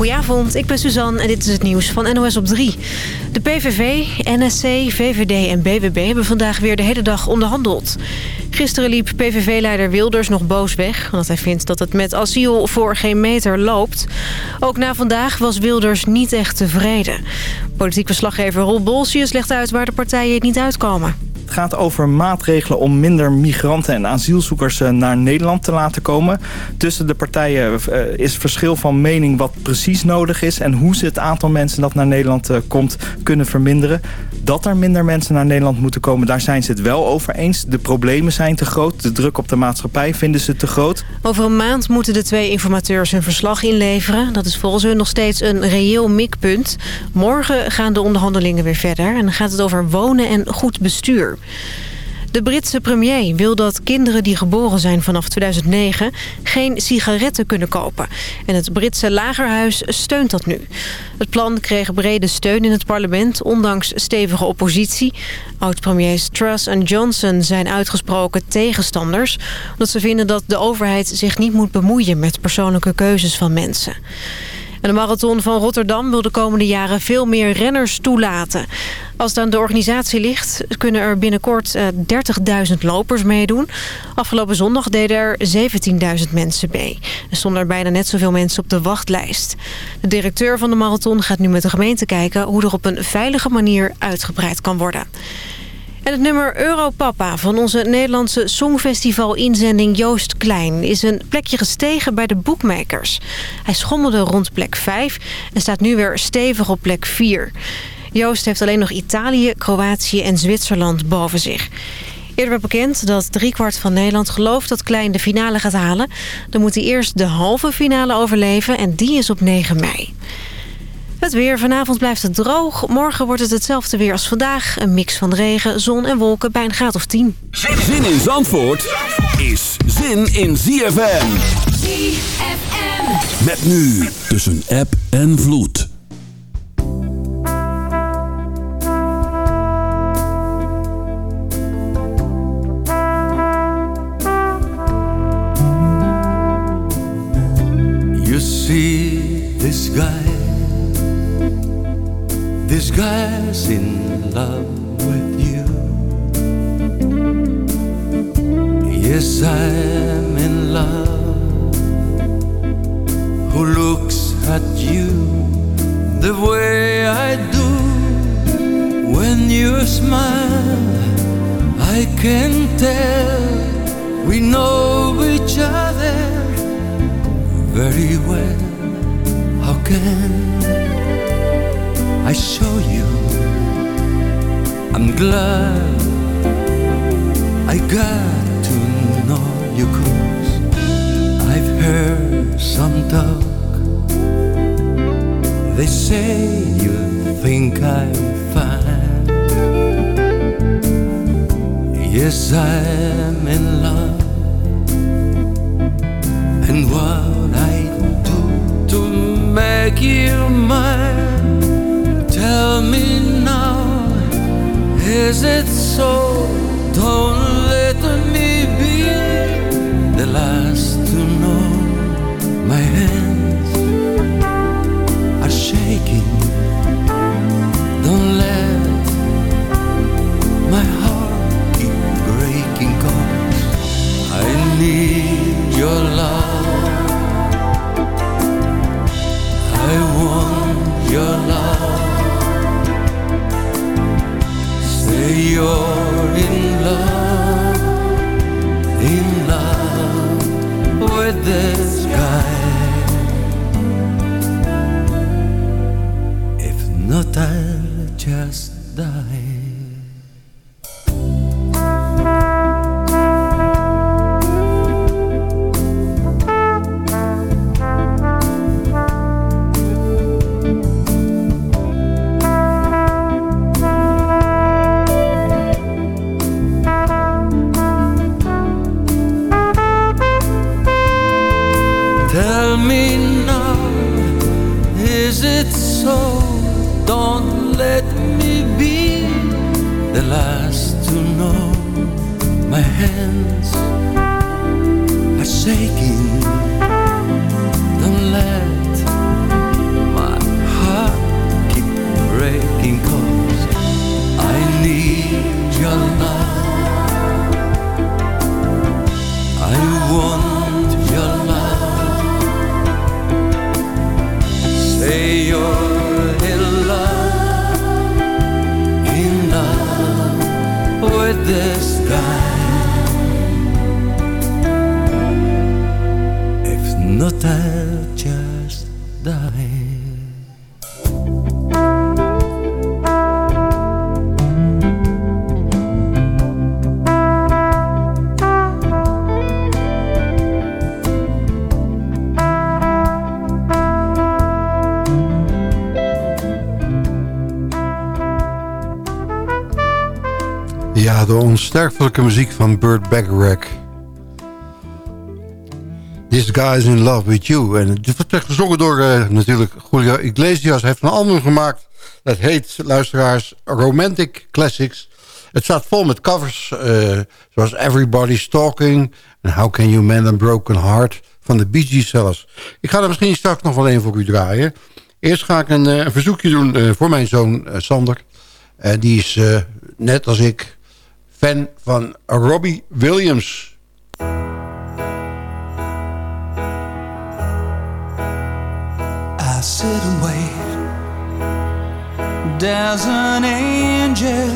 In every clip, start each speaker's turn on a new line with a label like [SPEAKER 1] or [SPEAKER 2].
[SPEAKER 1] Goedenavond, ik ben Suzanne en dit is het nieuws van NOS op 3. De PVV, NSC, VVD en BBB hebben vandaag weer de hele dag onderhandeld. Gisteren liep PVV-leider Wilders nog boos weg... omdat hij vindt dat het met asiel voor geen meter loopt. Ook na vandaag was Wilders niet echt tevreden. Politiek verslaggever Roel Bolsius legt uit waar de partijen het niet uitkomen.
[SPEAKER 2] Het gaat over maatregelen om minder migranten en asielzoekers eh, naar Nederland te laten komen. Tussen de partijen eh, is verschil van mening wat precies nodig is... en hoe ze het aantal mensen dat naar Nederland eh, komt kunnen verminderen. Dat er minder mensen naar Nederland moeten komen, daar zijn ze het wel over eens. De problemen zijn te groot, de druk op de maatschappij vinden ze te groot.
[SPEAKER 1] Over een maand moeten de twee informateurs hun verslag inleveren. Dat is volgens hun nog steeds een reëel mikpunt. Morgen gaan de onderhandelingen weer verder en dan gaat het over wonen en goed bestuur. De Britse premier wil dat kinderen die geboren zijn vanaf 2009 geen sigaretten kunnen kopen. En het Britse lagerhuis steunt dat nu. Het plan kreeg brede steun in het parlement, ondanks stevige oppositie. Oud-premiers Truss en Johnson zijn uitgesproken tegenstanders... omdat ze vinden dat de overheid zich niet moet bemoeien met persoonlijke keuzes van mensen. De marathon van Rotterdam wil de komende jaren veel meer renners toelaten. Als het aan de organisatie ligt, kunnen er binnenkort 30.000 lopers meedoen. Afgelopen zondag deden er 17.000 mensen mee. Er stonden er bijna net zoveel mensen op de wachtlijst. De directeur van de marathon gaat nu met de gemeente kijken... hoe er op een veilige manier uitgebreid kan worden. En het nummer Europapa van onze Nederlandse Songfestival-inzending Joost Klein... is een plekje gestegen bij de boekmakers. Hij schommelde rond plek 5 en staat nu weer stevig op plek 4. Joost heeft alleen nog Italië, Kroatië en Zwitserland boven zich. Eerder werd bekend dat driekwart van Nederland gelooft dat Klein de finale gaat halen. Dan moet hij eerst de halve finale overleven en die is op 9 mei. Het weer. Vanavond blijft het droog. Morgen wordt het hetzelfde weer als vandaag. Een mix van regen, zon en wolken bij een graad of 10.
[SPEAKER 3] Zin in Zandvoort is zin in ZFM. ZFM. Met nu tussen app en vloed.
[SPEAKER 4] You see this guy This guy's in love with you. Yes, I'm in love. Who looks at you the way I do? When you smile, I can tell we know each other very well. How can I show you. I'm glad I got to know you cause I've heard some talk. They say you think I'm fine. Yes, I'm in love. And what I do to make you mine tell me now, is it so? Don't let me be the last to know. My hands
[SPEAKER 5] de onsterfelijke muziek van Burt Bacharach. This guy is in love with you. En het wordt gezongen door uh, natuurlijk Julio Iglesias. Hij heeft een album gemaakt. Dat heet, luisteraars, Romantic Classics. Het staat vol met covers. Uh, zoals Everybody's Talking. En How Can You Mend a Broken Heart. Van de Bee Gees zelfs. Ik ga er misschien straks nog wel een voor u draaien. Eerst ga ik een, een verzoekje doen voor mijn zoon Sander. die is net als ik fan van Robbie Williams.
[SPEAKER 4] I sit and wait. There's an angel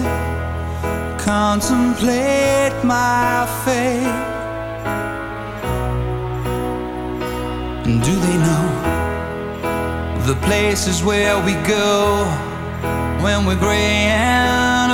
[SPEAKER 4] contemplate my fate. And do they know the places where we go when we're gray and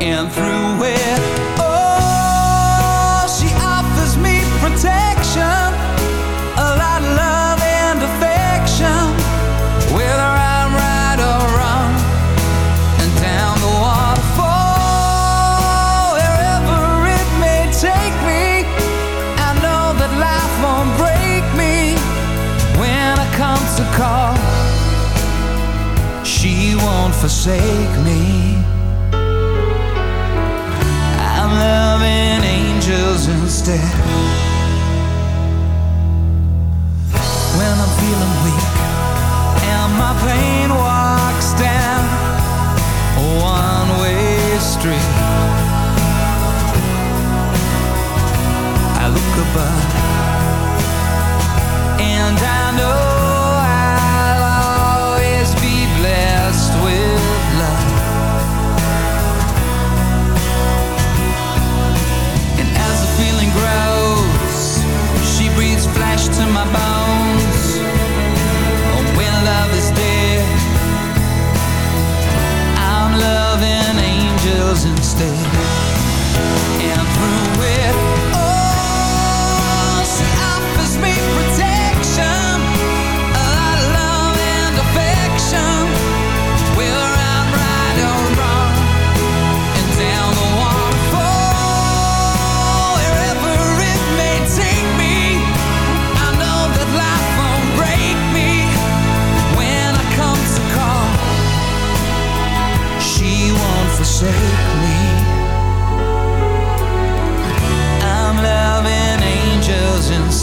[SPEAKER 4] and through it. Oh, she offers me protection, a lot of love and affection, whether I'm right or wrong, and down the waterfall, wherever it may take me. I know that life won't break me when I come to call. She won't forsake angels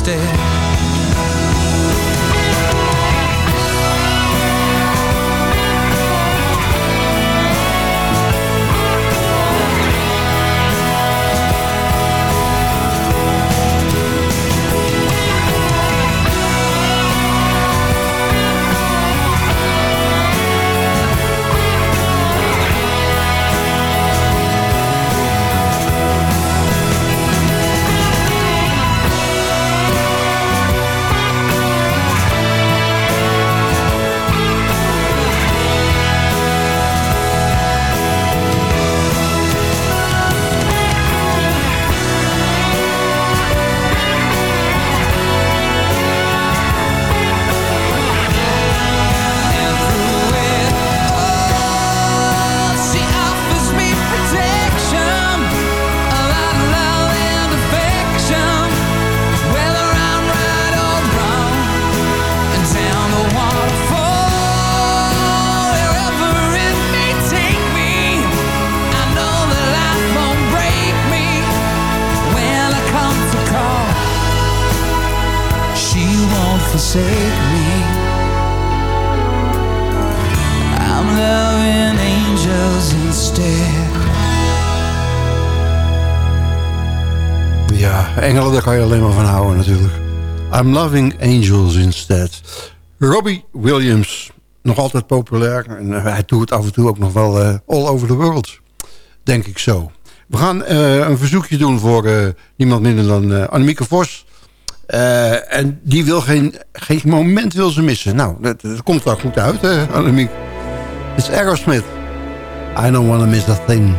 [SPEAKER 4] instead. I'm Loving Angels instead.
[SPEAKER 6] Robbie Williams, nog altijd populair. En eh, hij doet af en toe ook nog wel eh, all over the world. Denk ik zo. We gaan eh, een verzoekje doen voor niemand minder dan Annemieke Vos. En die wil geen, geen moment wil ze missen. Nou, dat, komt wel goed uit, hè, Annemiek. Het is Aerosmith. I don't want to miss a thing.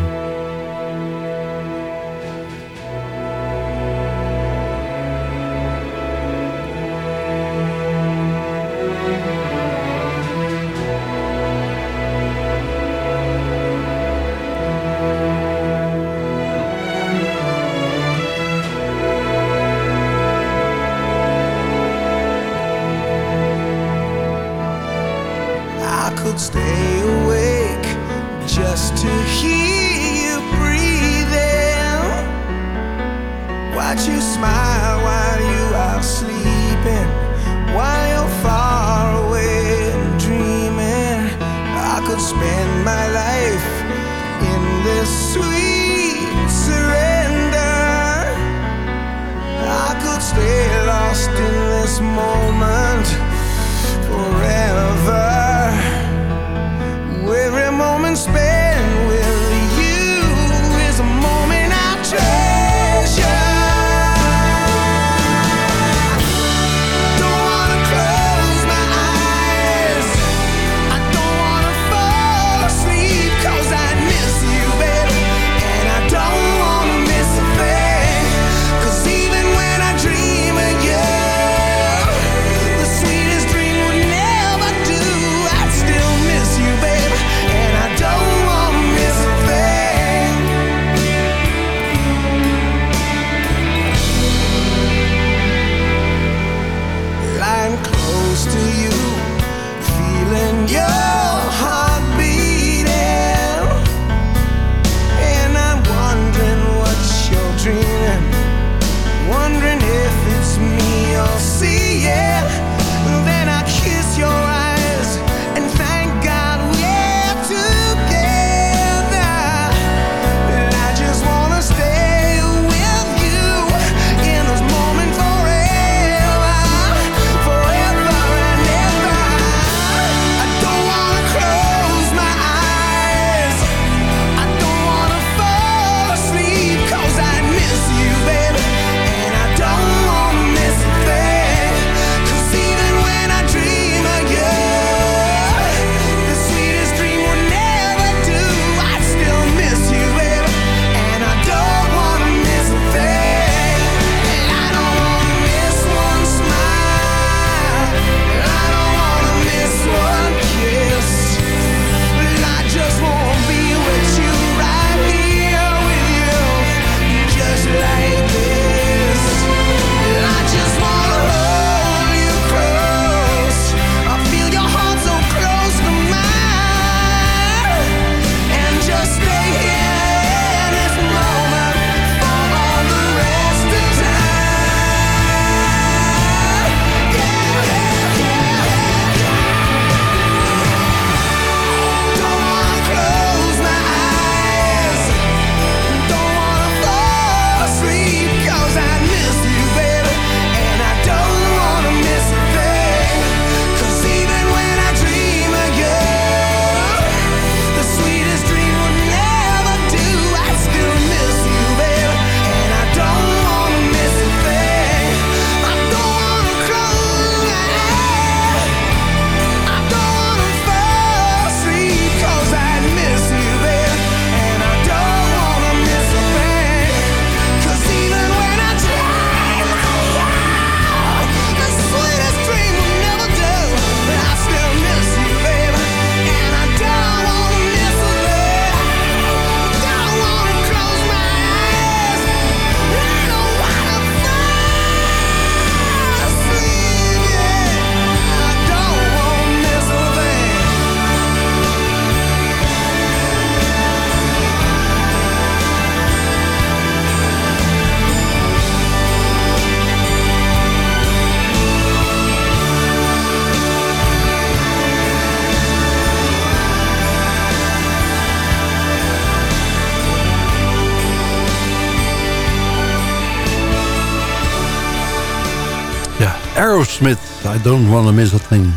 [SPEAKER 5] Aerosmith. I don't wanna miss a thing.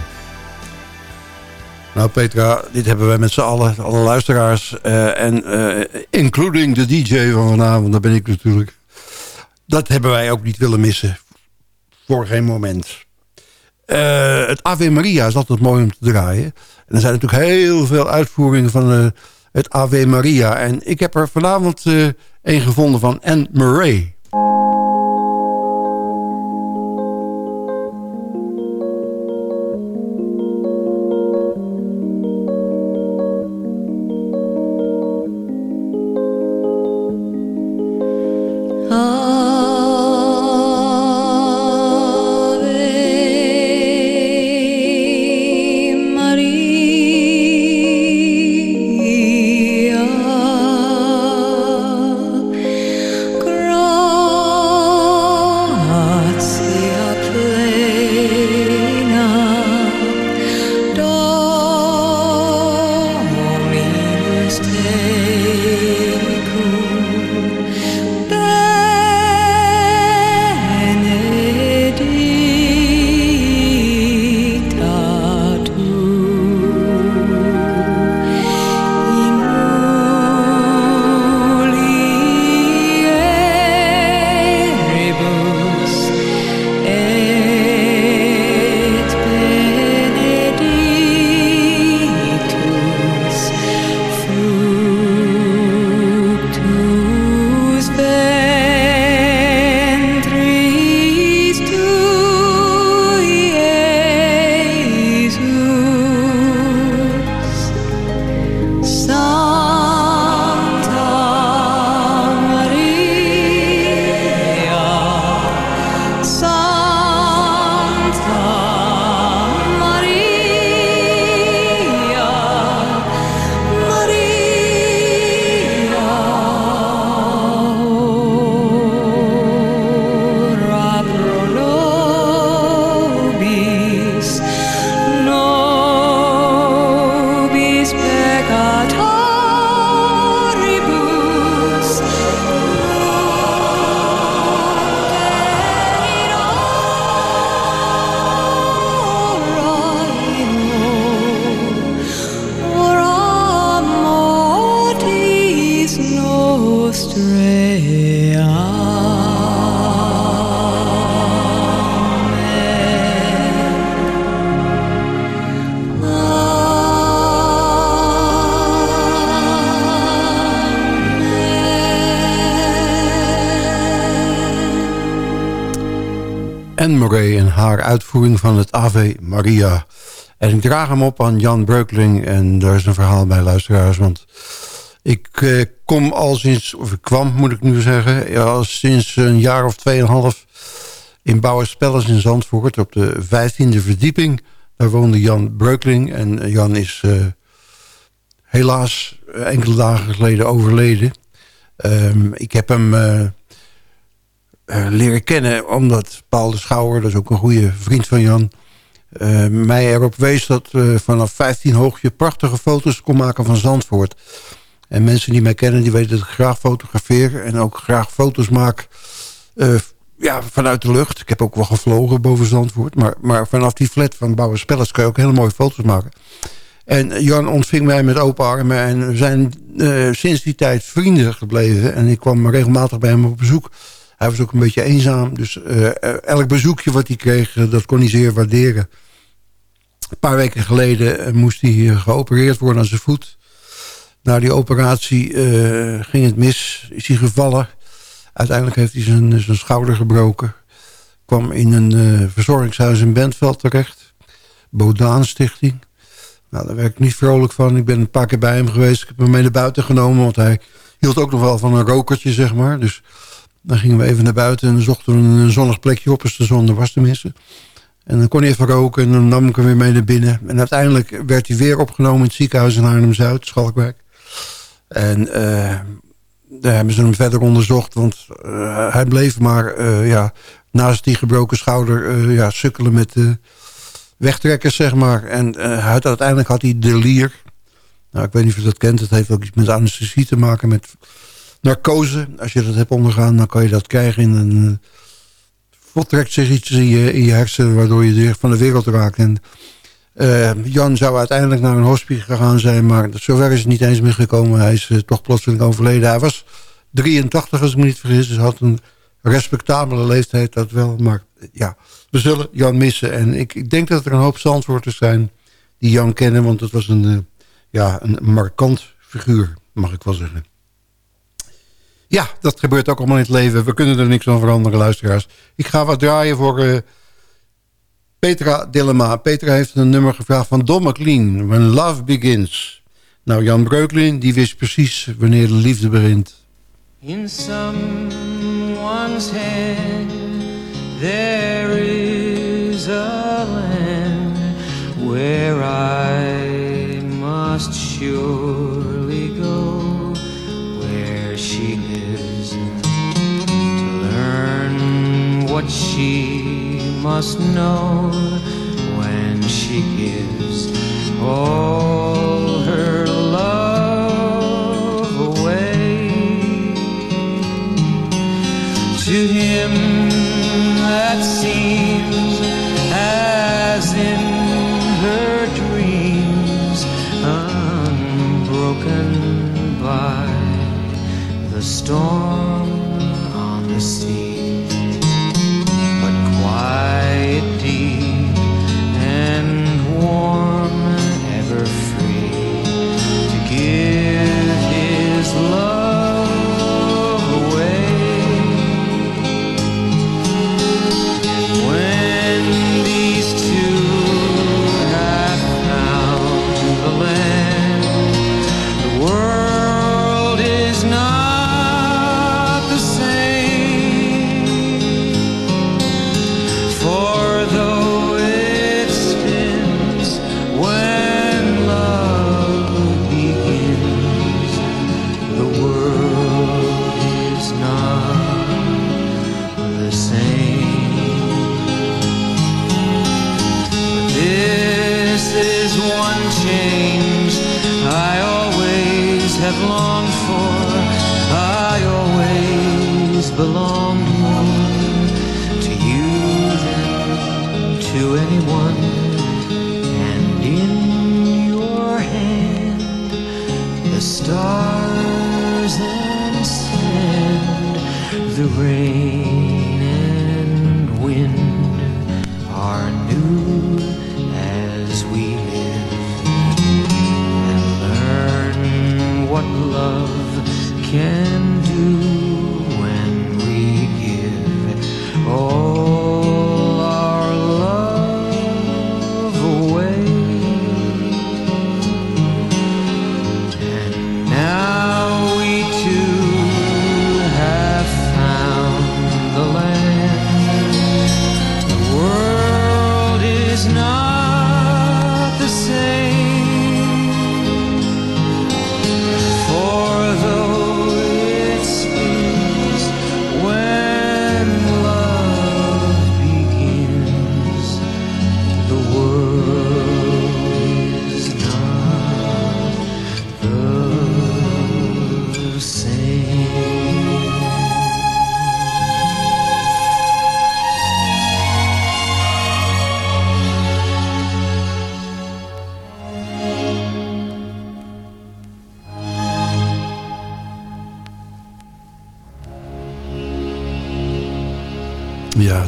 [SPEAKER 5] Nou Petra, dit hebben wij met z'n allen, alle luisteraars... eh, en eh, including de DJ van vanavond, daar ben ik natuurlijk. Dat hebben wij ook niet willen missen. Voor geen moment. Eh, het Ave Maria is altijd mooi om te draaien. En er zijn natuurlijk heel veel uitvoeringen van het Ave Maria. En ik heb er vanavond een gevonden van Anne Murray. Haar uitvoering van het Ave Maria. En ik draag hem op aan Jan Breukling. En daar is een verhaal bij, luisteraars. Want ik eh, kom al sinds, of ik kwam moet ik nu zeggen... Ja, al sinds een jaar of tweeënhalf in Bouwerspellers in Zandvoort... op de vijftiende verdieping. Daar woonde Jan Breukling. En Jan is eh, helaas enkele dagen geleden overleden. Ehm, ik heb hem... eh, eh, leren kennen. Omdat Paul de Schouwer, dat is ook een goede vriend van Jan... eh, mij erop wees dat eh, vanaf 15 hoog je prachtige foto's kon maken van Zandvoort. En mensen die mij kennen, die weten dat ik graag fotografeer... en ook graag foto's maak eh, ja, vanuit de lucht. Ik heb ook wel gevlogen boven Zandvoort. Maar, maar vanaf die flat van Bouwer Spellers kun je ook hele mooie foto's maken. En Jan ontving mij met open armen. En we zijn eh, sinds die tijd vrienden gebleven. En ik kwam regelmatig bij hem op bezoek. Hij was ook een beetje eenzaam. Dus eh, elk bezoekje wat hij kreeg, eh, dat kon hij zeer waarderen. Een paar weken geleden eh, moest hij geopereerd worden aan zijn voet. Na die operatie ging het mis. Is hij gevallen. Uiteindelijk heeft hij zijn, zijn schouder gebroken. Kwam in een verzorgingshuis in Bentveld terecht. Bodaan Stichting. Nou, daar werd ik niet vrolijk van. Ik ben een paar keer bij hem geweest. Ik heb hem mee naar buiten genomen. Want hij hield ook nog wel van een rokertje, zeg maar. Dus dan gingen we even naar buiten en zochten een zonnig plekje op als de zon er was tenminste. En dan kon hij even roken en dan nam ik hem weer mee naar binnen. En uiteindelijk werd hij weer opgenomen in het ziekenhuis in Arnhem-Zuid, Schalkwijk. En eh, daar hebben ze hem verder onderzocht, want eh, hij bleef maar eh, ja, naast die gebroken schouder ja, sukkelen met wegtrekkers, zeg maar. En uiteindelijk had hij delier. Nou, ik weet niet of je dat kent. Het heeft ook iets met anesthesie te maken, met narcose. Als je dat hebt ondergaan, dan kan je dat krijgen in een... God trekt zich iets in je, in je hersenen... waardoor je van de wereld raakt. En, eh, Jan zou uiteindelijk naar een hospice gegaan zijn... maar zover is het niet eens meer gekomen. Hij is eh, toch plotseling overleden. Hij was 83, als ik me niet vergis. Dus had een respectabele leeftijd, dat wel. Maar ja, we zullen Jan missen. En ik, ik denk dat er een hoop zandwoorders zijn die Jan kennen... want het was een, eh, ja, een markant figuur, mag ik wel zeggen. Ja, dat gebeurt ook allemaal in het leven. We kunnen er niks aan veranderen, luisteraars. Ik ga wat draaien voor eh, Petra Dilemma. Petra heeft een nummer gevraagd van Don McLean. When Love Begins. Nou, Jan Breuklin, die wist precies wanneer de liefde begint.
[SPEAKER 4] In someone's hand there is a land where I must surely what she must know when she gives all her love away. To him that seems as in her dreams unbroken by the storm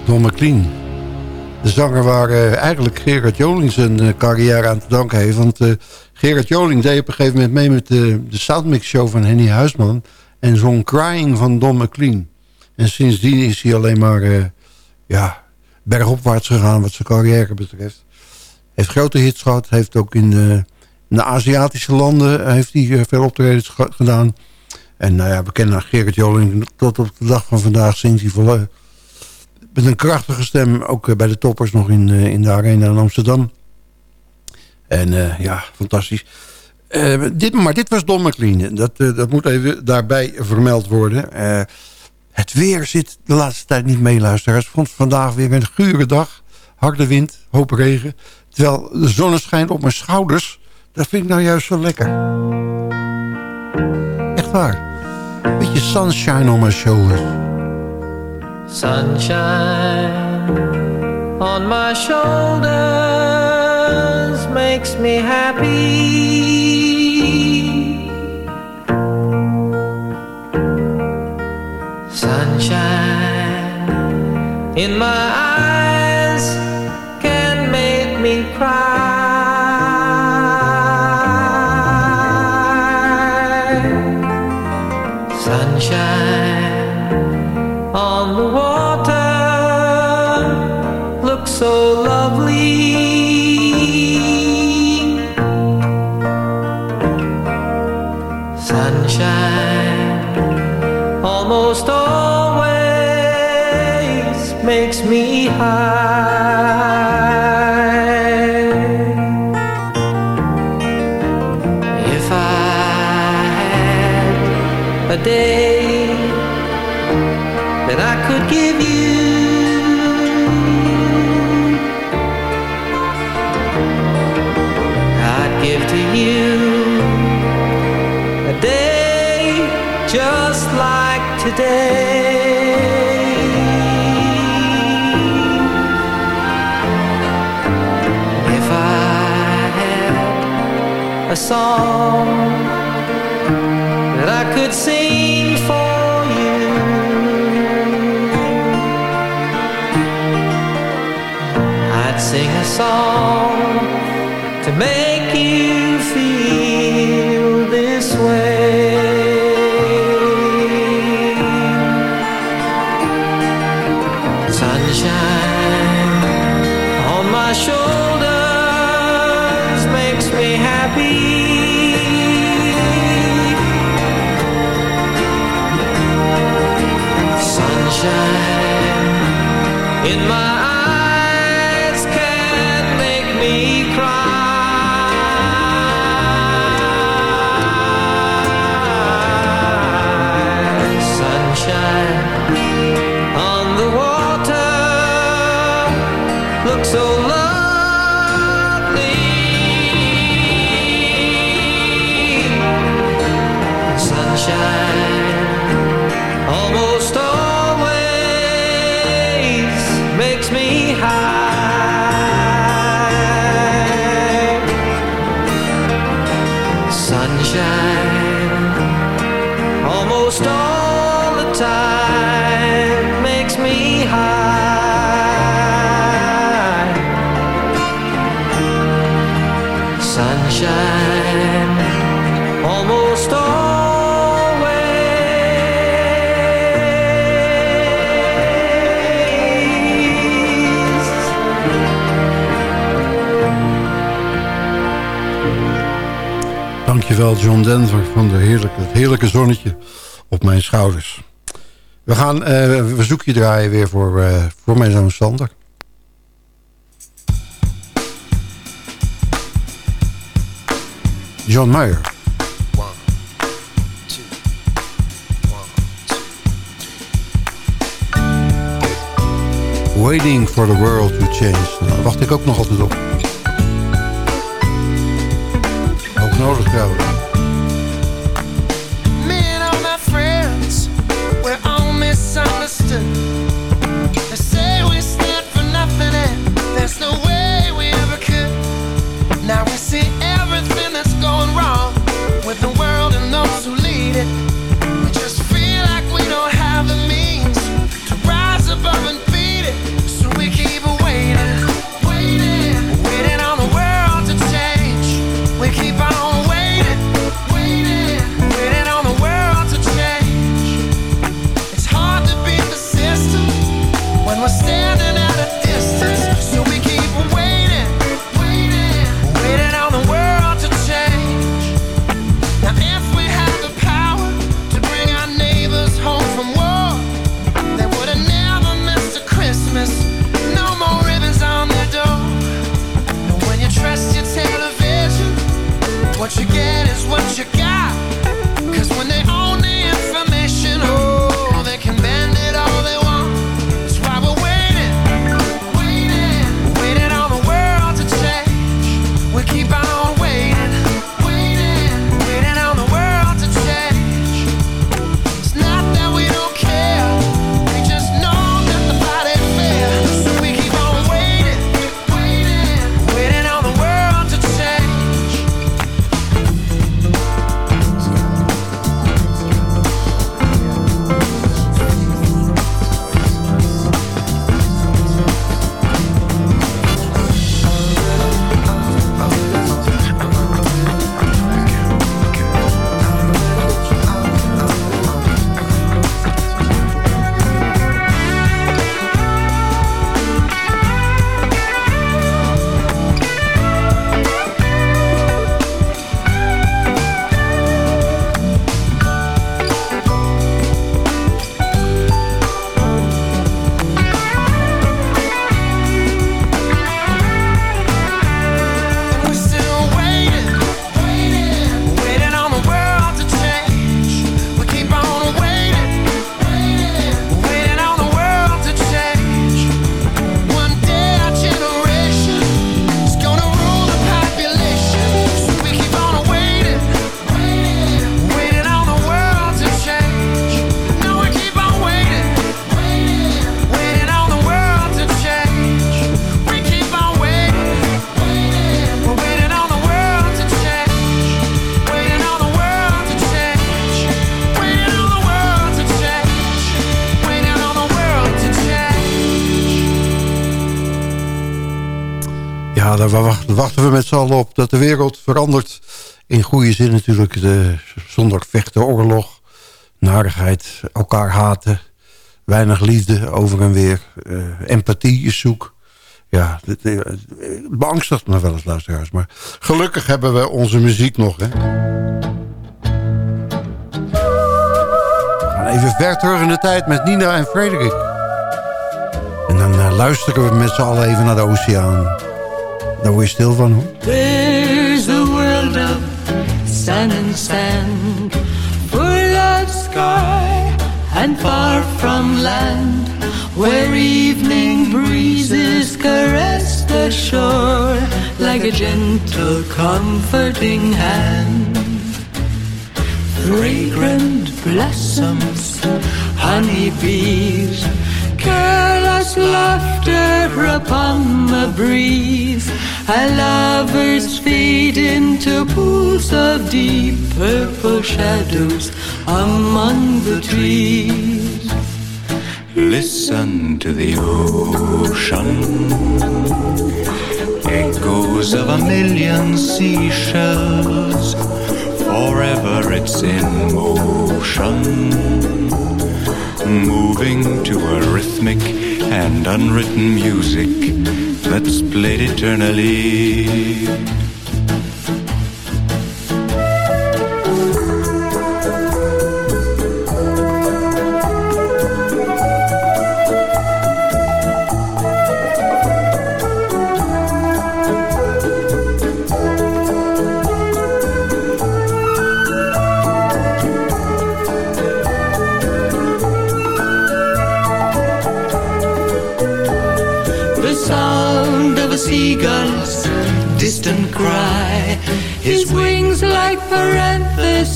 [SPEAKER 5] Don McLean. De zanger waar eh, eigenlijk Gerard Joling zijn eh, carrière aan te danken heeft. Want eh, Gerard Joling deed op een gegeven moment mee met de, de Soundmix Show van Henny Huisman. En zong Crying van Don McLean. En sindsdien is hij alleen maar ja, bergopwaarts gegaan wat zijn carrière betreft. Heeft grote hits gehad. Heeft ook in, eh, in de Aziatische landen heeft hij veel optredens ge- gedaan. En nou ja, we kennen Gerard Joling tot op de dag van vandaag zingt hij met een krachtige stem. Ook eh, bij de toppers nog in, eh, in de arena in Amsterdam. En eh, ja, fantastisch. Dit, maar dit was Don McLean. Dat, dat moet even daarbij vermeld worden. Het weer zit de laatste tijd niet mee. Ik vond vandaag weer een gure dag. Harde wind, hoop regen. Terwijl de zon schijnt op mijn schouders. Dat vind ik nou juist zo lekker. Echt waar. Beetje sunshine on my shoulders.
[SPEAKER 4] Sunshine on my shoulders makes me happy. Sunshine in my eyes so lovely. song. sunshine
[SPEAKER 5] John Denver van de heerlijke, het heerlijke zonnetje op mijn schouders. We gaan uh, we draaien weer voor, eh, voor mijn zoon Sander. John Meyer Waiting for the world to change. Nou, wacht ik ook nog altijd op. Ook nodig trouwens. Daar wachten, we met z'n allen op dat de wereld verandert. In goede zin natuurlijk. De, zonder vechten, oorlog, narigheid, elkaar haten. Weinig liefde over en weer. Eh, empathie is zoek. Ja, het, eh, beangstigt me wel eens, luisteraars. Maar gelukkig hebben we onze muziek nog, hè. We gaan even ver terug in de tijd met Nina en Frederik. En dan eh, luisteren we met z'n allen even naar de oceaan. Daar word je stil van, hoor.
[SPEAKER 7] There's a world of sun and sand, full of sky and far from land, where evening breezes caress the shore like a gentle, comforting hand. Fragrant blossoms, honeybees, careless laughter upon the breeze, and lovers fade into pools of deep purple shadows among the trees.
[SPEAKER 8] Listen to the ocean, echoes of a million seashells. Forever it's in motion, moving to a rhythmic and unwritten music that's played eternally.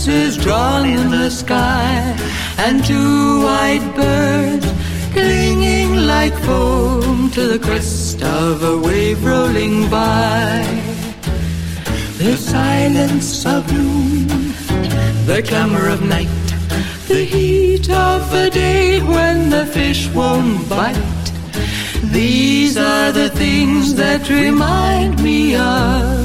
[SPEAKER 7] Parentheses drawn in the sky, and two white birds clinging like foam to the crest of a wave rolling by. The silence of noon, the clamor of night, the heat of a day when the fish won't bite. These are the things that remind me of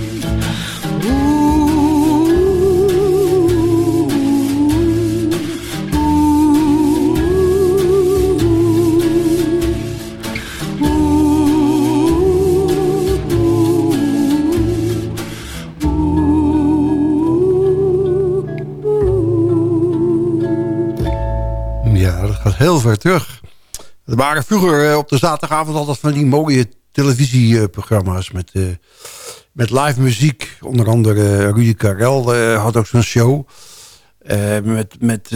[SPEAKER 5] Heel ver terug. Er waren vroeger eh, op de zaterdagavond altijd van die mooie televisieprogramma's met, eh, met live muziek. Onder andere eh, Rudy Karel had ook zo'n show. Met met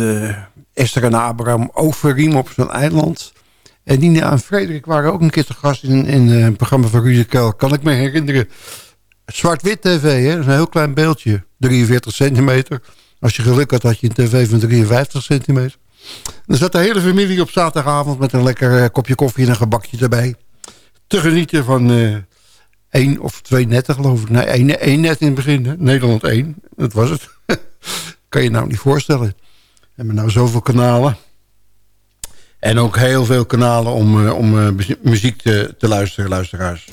[SPEAKER 5] Esther en Abraham Overriem op zo'n eiland. En Nina en Frederik waren ook een keer te gast in, in een programma van Rudy Karel. Kan ik me herinneren. Zwart-wit tv, hè? Dat is een heel klein beeldje. 43 centimeter. Als je geluk had, had je een tv van 53 centimeter. Dan zat de hele familie op zaterdagavond met een lekker eh, kopje koffie en een gebakje erbij. Te genieten van eh, één of twee netten, geloof ik. Nee, één, één net in het begin. Nederland één, dat was het. kan je nou niet voorstellen. We hebben nou zoveel kanalen. En ook heel veel kanalen om, eh, om muzie- muziek te, te luisteren, luisteraars.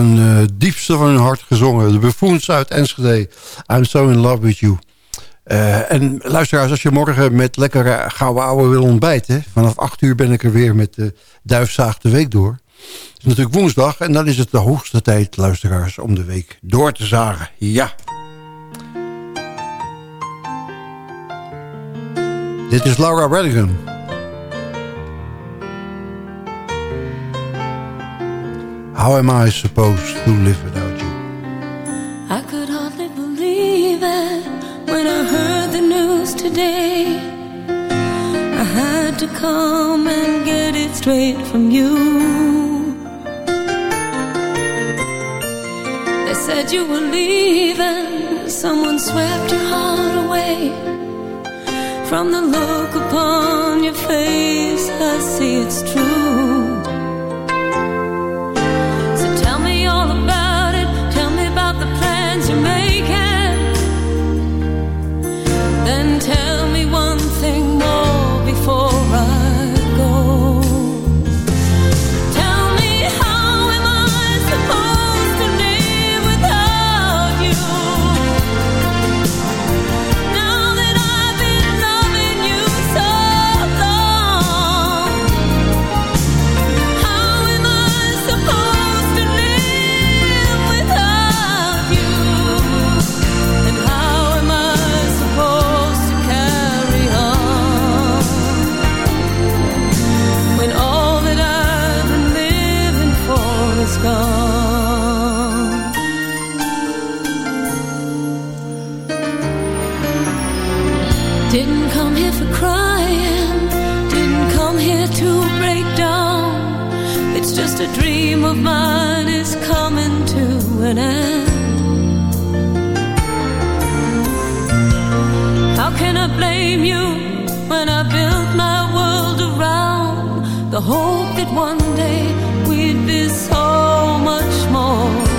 [SPEAKER 5] Eh, diepste van hun hart gezongen. De Buffoons uit Enschede. I'm so in love with you. Eh, en luisteraars, als je morgen met lekkere gouden ouwe wil ontbijten... vanaf 8 uur ben ik er weer met de Duifzaag de Week door. Het is natuurlijk woensdag en dan is het de hoogste tijd, luisteraars... om de week door te zagen. Ja. Dit is Laura Redigan. How am I supposed to live without you?
[SPEAKER 7] I could hardly believe it when I heard the news today. I had to come and get it straight from you. They said you were leaving, someone swept your heart away. From the look upon your face, I see it's true. A dream of mine is coming to an end. How can I blame you when I built my world around the hope that one day we'd be so much more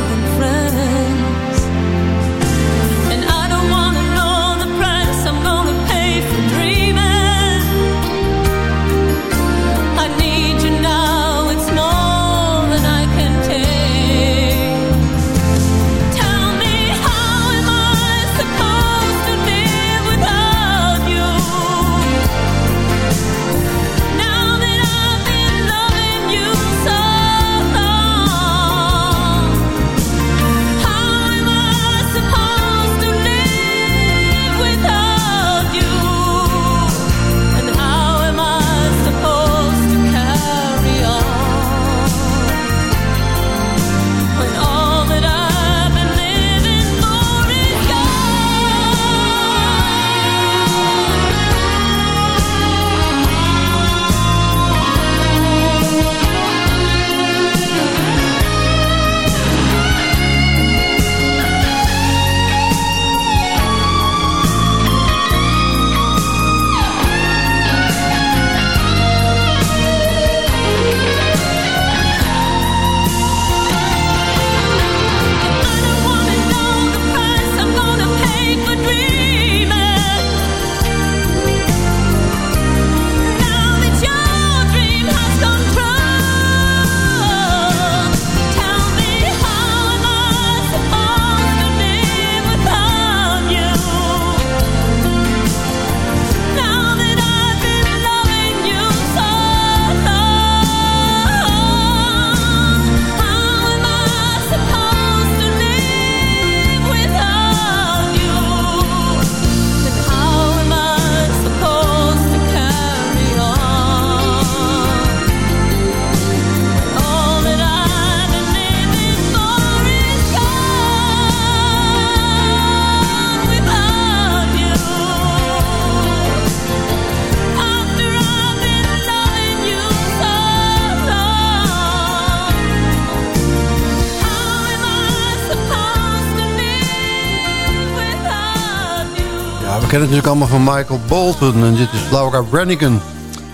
[SPEAKER 5] kennen het natuurlijk allemaal van Michael Bolton. En dit is Laura Branigan.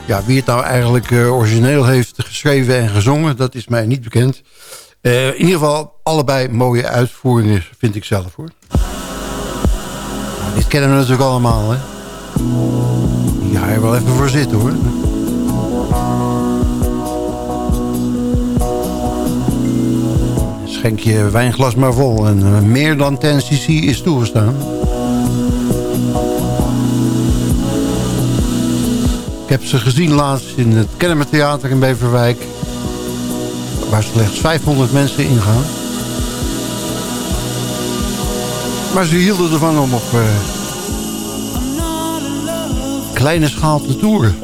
[SPEAKER 5] Ja, wie het nou eigenlijk eh, origineel heeft geschreven en gezongen... dat is mij niet bekend. Eh, in ieder geval allebei mooie uitvoeringen, vind ik zelf, hoor. Nou, dit kennen we natuurlijk allemaal, hè. Hier wel even voor zitten, hoor. Schenk je wijnglas maar vol. En eh, meer dan 10 cc is toegestaan. Ik heb ze gezien laatst in het Kennemer Theater in Beverwijk. Waar slechts 500 mensen ingaan. Maar ze hielden ervan om op eh, kleine schaal te toeren.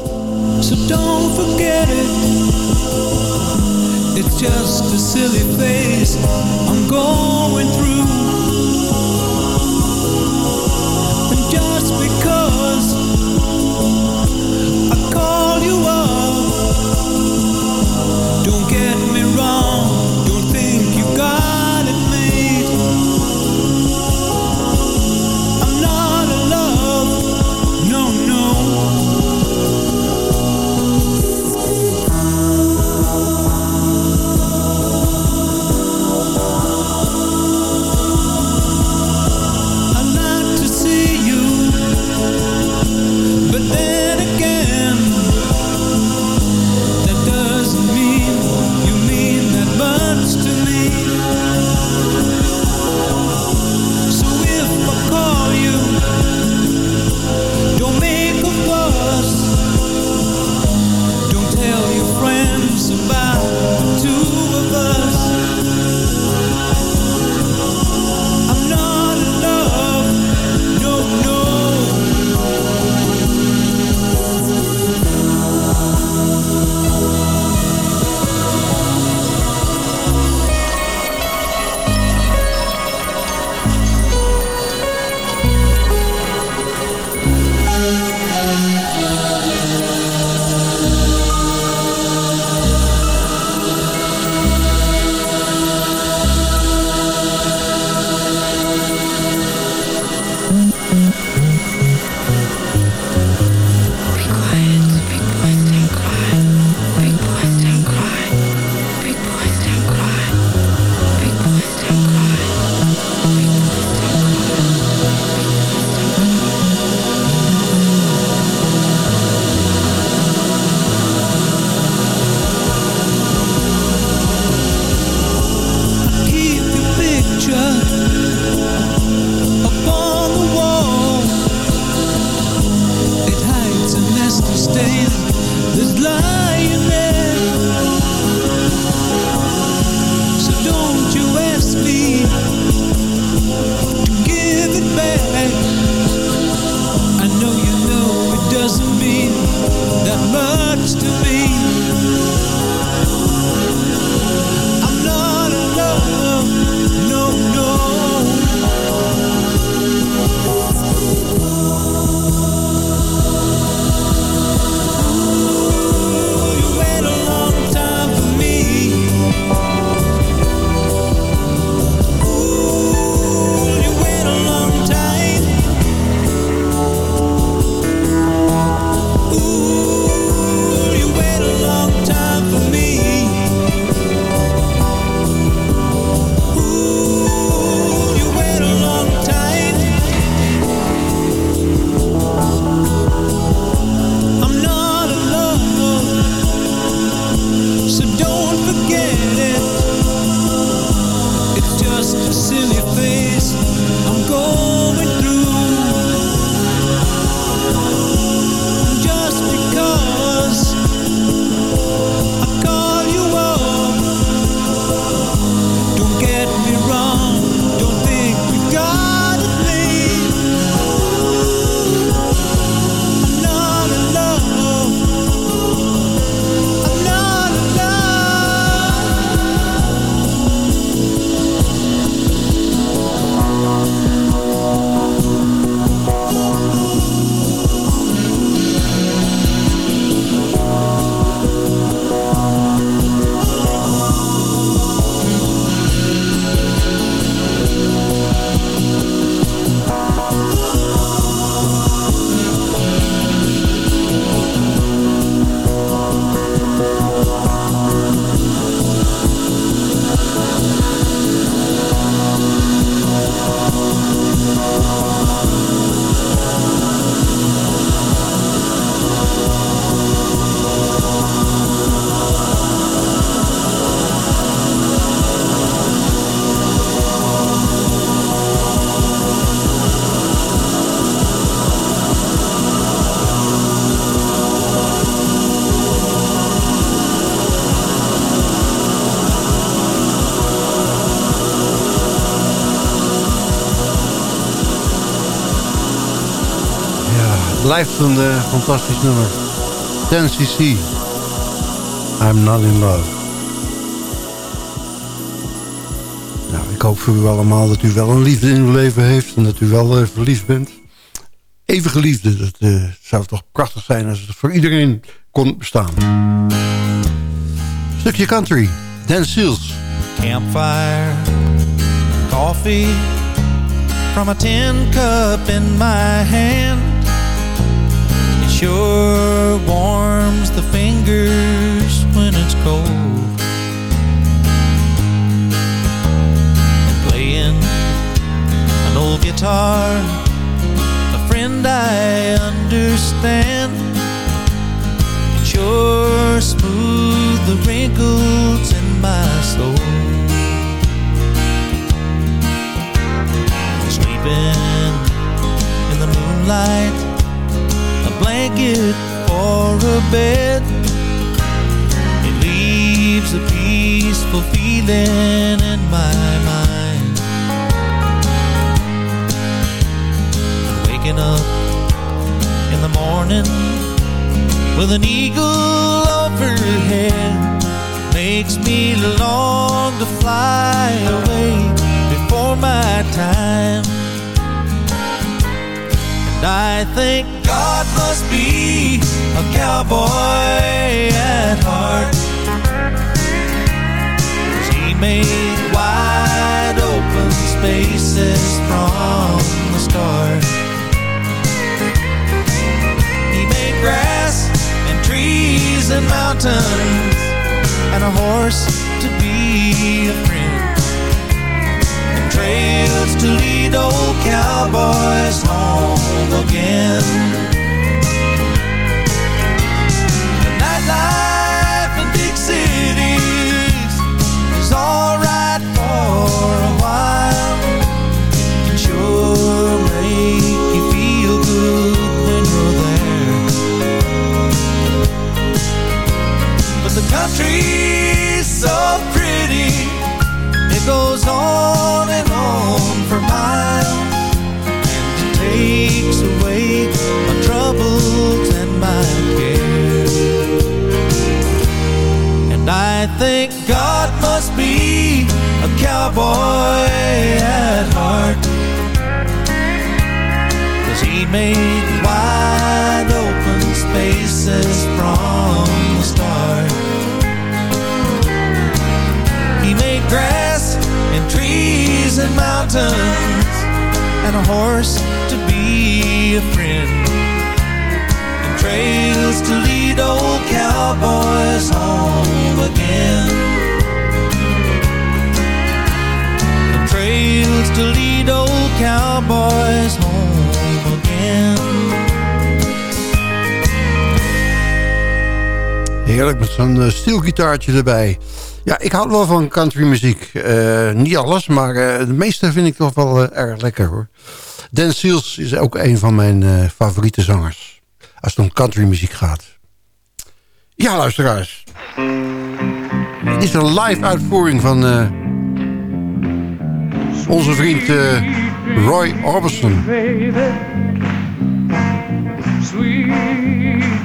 [SPEAKER 9] It's just silly I'm going through.
[SPEAKER 5] Blijft een eh, fantastisch nummer. 10cc. I'm not in love. Nou, ik hoop voor u allemaal dat u wel een liefde in uw leven heeft... en dat u wel eh, verliefd bent. Even geliefde, dat eh, zou toch prachtig zijn... als het voor iedereen kon bestaan. Stukje country. Dan Seals.
[SPEAKER 4] Campfire, coffee from a tin cup in my hand. Sure warms the fingers when it's cold. And playing an old guitar, a friend I understand. It sure smooth the wrinkles in my soul. sleeping in the moonlight, blanket for a bed. It leaves a peaceful feeling in my mind. Waking up in the morning with an eagle overhead makes me long to fly away before my time. I think God must be a cowboy at heart. he made wide open spaces from the start. He made grass and trees and mountains and a horse to be a friend trails to lead old cowboys home again. Horse to be a friend. And trails to lead old cowboys home again. And trails to lead old cowboys home again.
[SPEAKER 5] Heerlijk met zo'n uh, erbij. Ja, ik hou wel van countrymuziek. Uh, niet alles, maar uh, de meeste vind ik toch wel uh, erg lekker hoor. Dan Seals is ook een van mijn favoriete zangers. Als het om countrymuziek gaat. Ja, luisteraars. Dit is een live uitvoering van onze vriend Roy Orbison.
[SPEAKER 10] Sweet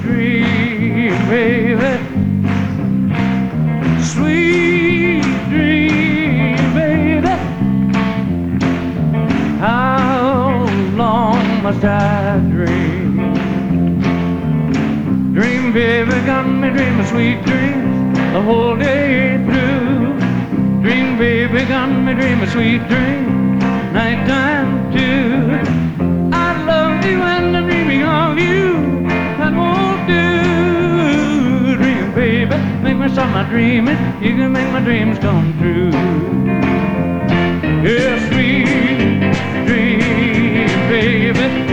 [SPEAKER 10] dream, baby. Dream? Dream, baby, got me dreaming sweet dreams the whole day through. Dream, baby, got me dreaming sweet dreams nighttime too. I love you and I'm dreaming of you. That won't do. Dream, baby, make me stop my dreaming. You can make my dreams come true. Yeah, sweet dream, baby.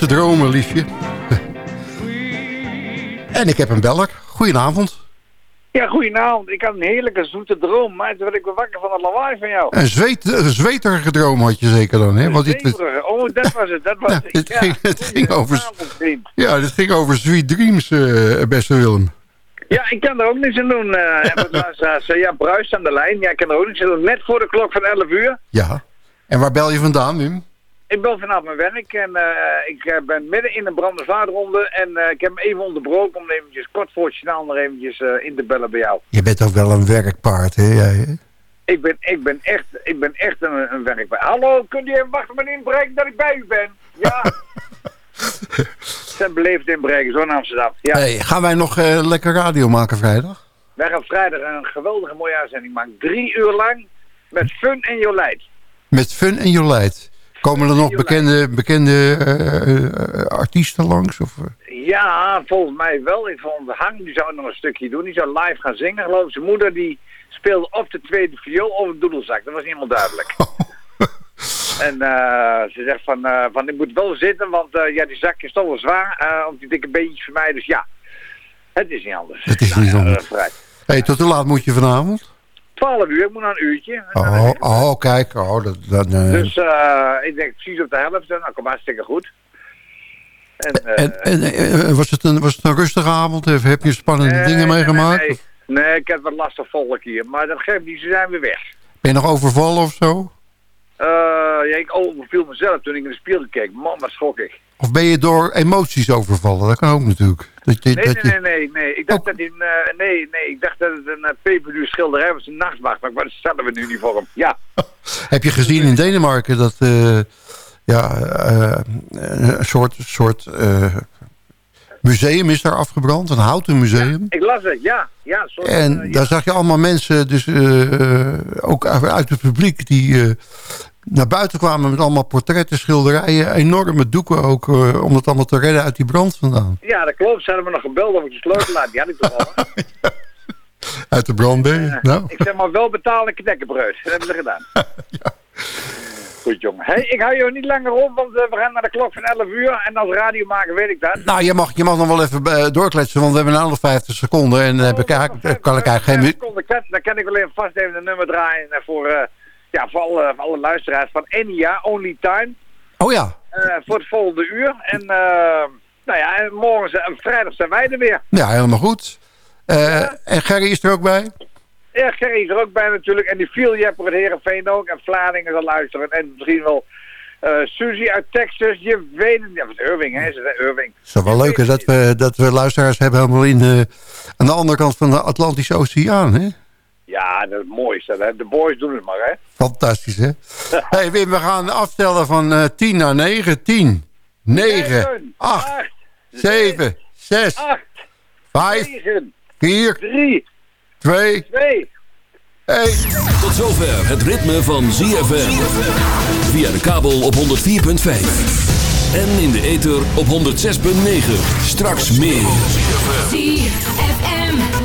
[SPEAKER 5] Zoete dromen, liefje. en ik heb een beller. Goedenavond.
[SPEAKER 11] Ja, goedenavond. Ik had een heerlijke zoete droom, maar toen werd ik weer wakker van het lawaai van jou.
[SPEAKER 5] Een, zweet, een zweterige droom had je zeker dan, hè? Want dit.
[SPEAKER 11] Oh, dat was het, dat was het.
[SPEAKER 5] dit
[SPEAKER 11] Ja,
[SPEAKER 5] ging, het ging over, ja, dit ging over Sweet Dreams, eh, beste Willem.
[SPEAKER 11] Ja, ik kan er ook niks aan doen. eh uh, ja, Bruis aan de lijn. Ja, ik kan er ook niks aan doen. Net voor de klok van 11 uur.
[SPEAKER 5] Ja. En waar bel je vandaan, Wim?
[SPEAKER 11] Ik ben vanaf mijn werk en eh, ik eh, ben midden in een brandensvaartronde. En eh, ik heb me even onderbroken om eventjes kort voor het signaal nog eventjes in te bellen bij jou.
[SPEAKER 5] Je bent ook wel een werkpaard, hè? Jij, hè?
[SPEAKER 11] Ik ben, ik ben echt, ik ben echt een, een werk bij. Hallo, kunt u even wachten met inbreken dat ik bij u ben? Ja. Zijn beleefd inbreken, zo in Amsterdam. Ja.
[SPEAKER 5] Hey, gaan wij nog lekker radio maken vrijdag?
[SPEAKER 11] Wij gaan vrijdag een geweldige mooie uitzending maken. Drie uur lang met fun en Jolijt.
[SPEAKER 5] Met Fun en Jolijt. Komen er nog bekende, bekende eh, eh, artiesten langs? Of, eh?
[SPEAKER 11] Ja, volgens mij wel. Ik vond Hang, die zou nog een stukje doen. Die zou live gaan zingen, geloof ik. Zijn moeder die speelde of de tweede viool of een doedelzak. Dat was niet helemaal duidelijk. en eh, ze zegt van, eh, van, ik moet wel zitten, want eh, ja, die zak is toch wel zwaar. eh om die dikke beentjes van mij. Dus ja, het is niet anders.
[SPEAKER 5] Het is niet
[SPEAKER 11] Nou,
[SPEAKER 5] anders.
[SPEAKER 11] eh, vrij.
[SPEAKER 5] hey, tot hoe laat moet je vanavond?
[SPEAKER 11] 12 uur, ik moet nog een uurtje.
[SPEAKER 5] Oh, oh kijk. Oh, dat, dat, eh,
[SPEAKER 11] Dus eh, ik denk precies op de helft. Nou, kom hartstikke goed. En,
[SPEAKER 5] en, en, eh, was, het een, was het een rustige avond? Heb je spannende dingen meegemaakt?
[SPEAKER 11] Nee, nee. Nee, ik heb wat lastig volk hier. Maar dat geeft niet, ze zijn weer weg.
[SPEAKER 5] Ben je nog overvallen of zo?
[SPEAKER 11] Ja, ik overviel mezelf toen ik in de spiegel keek. Man, wat schrok ik.
[SPEAKER 5] Of ben je door emoties overvallen? Dat kan ook natuurlijk. Dat je,
[SPEAKER 11] Nee,
[SPEAKER 5] dat
[SPEAKER 11] nee,
[SPEAKER 5] je,
[SPEAKER 11] nee, nee, nee. Ik dacht dat hij een, eh, nee, nee, ik dacht dat het een uh, peperduur schilderij was, een nachtwacht. Maar wat stellen we nu hem? Ja.
[SPEAKER 5] Heb je gezien in Denemarken dat eh, ja, een soort, soort museum is daar afgebrand? Een houten museum?
[SPEAKER 11] Ik las het, ja. ja, soort,
[SPEAKER 5] En daar zag je allemaal mensen, dus eh, ook uit het publiek, die naar buiten kwamen met allemaal portretten, schilderijen, enorme doeken ook, eh, om het allemaal te redden uit die brand vandaan.
[SPEAKER 11] ja, dat klopt. Ze hadden me nog gebeld of ik de sleutel laat. Die had ik toch al.
[SPEAKER 5] Uit de brand ben je? Nou,
[SPEAKER 11] Ik zeg maar wel betalen knekkenbreud. Dat hebben ze gedaan. Goed jongen. Hey, ik hou je niet langer op, want eh, we gaan naar de klok van 11 uur. En als radio maken weet ik dat.
[SPEAKER 5] nou je, mag, je mag nog wel even eh, doorkletsen, want we hebben nou nog 50 seconden en dan heb ik eigenlijk, kan ik eigenlijk geen...
[SPEAKER 11] Seconde, kan, dan kan ik wel even vast even een nummer draaien voor, ja, voor, alle, voor alle luisteraars van Enya, Only Time.
[SPEAKER 5] Oh ja,
[SPEAKER 11] eh, voor het volgende uur. En uh, nou ja, en morgen en vrijdag zijn wij er weer.
[SPEAKER 5] ja helemaal goed. Uh, En Gerry is er ook bij?
[SPEAKER 11] Ja, Gerry is er ook bij natuurlijk. En die viel je voor het Herenveen ook. En Vlaardingen zal luisteren. En misschien wel uh, Suzy uit Texas. Je weet het. Ja, wat Irving, hè? Is het? Irving.
[SPEAKER 5] Het is wel leuk hè, dat we, dat we luisteraars hebben helemaal in aan de andere kant van de Atlantische Oceaan, hè?
[SPEAKER 11] Ja, dat is mooi. Is dat, hè? De boys doen het maar, hè?
[SPEAKER 5] Fantastisch, hè? hey, Wim, we gaan afstellen van uh, 10 naar 9. 10, 9, 8, 7, 6, 5, 4,
[SPEAKER 11] 3,
[SPEAKER 5] 2,
[SPEAKER 11] 2,
[SPEAKER 5] 1.
[SPEAKER 3] Tot zover het ritme van ZFM. Via de kabel op 104.5. En in de ether op 106.9. Straks meer.
[SPEAKER 7] ZFM.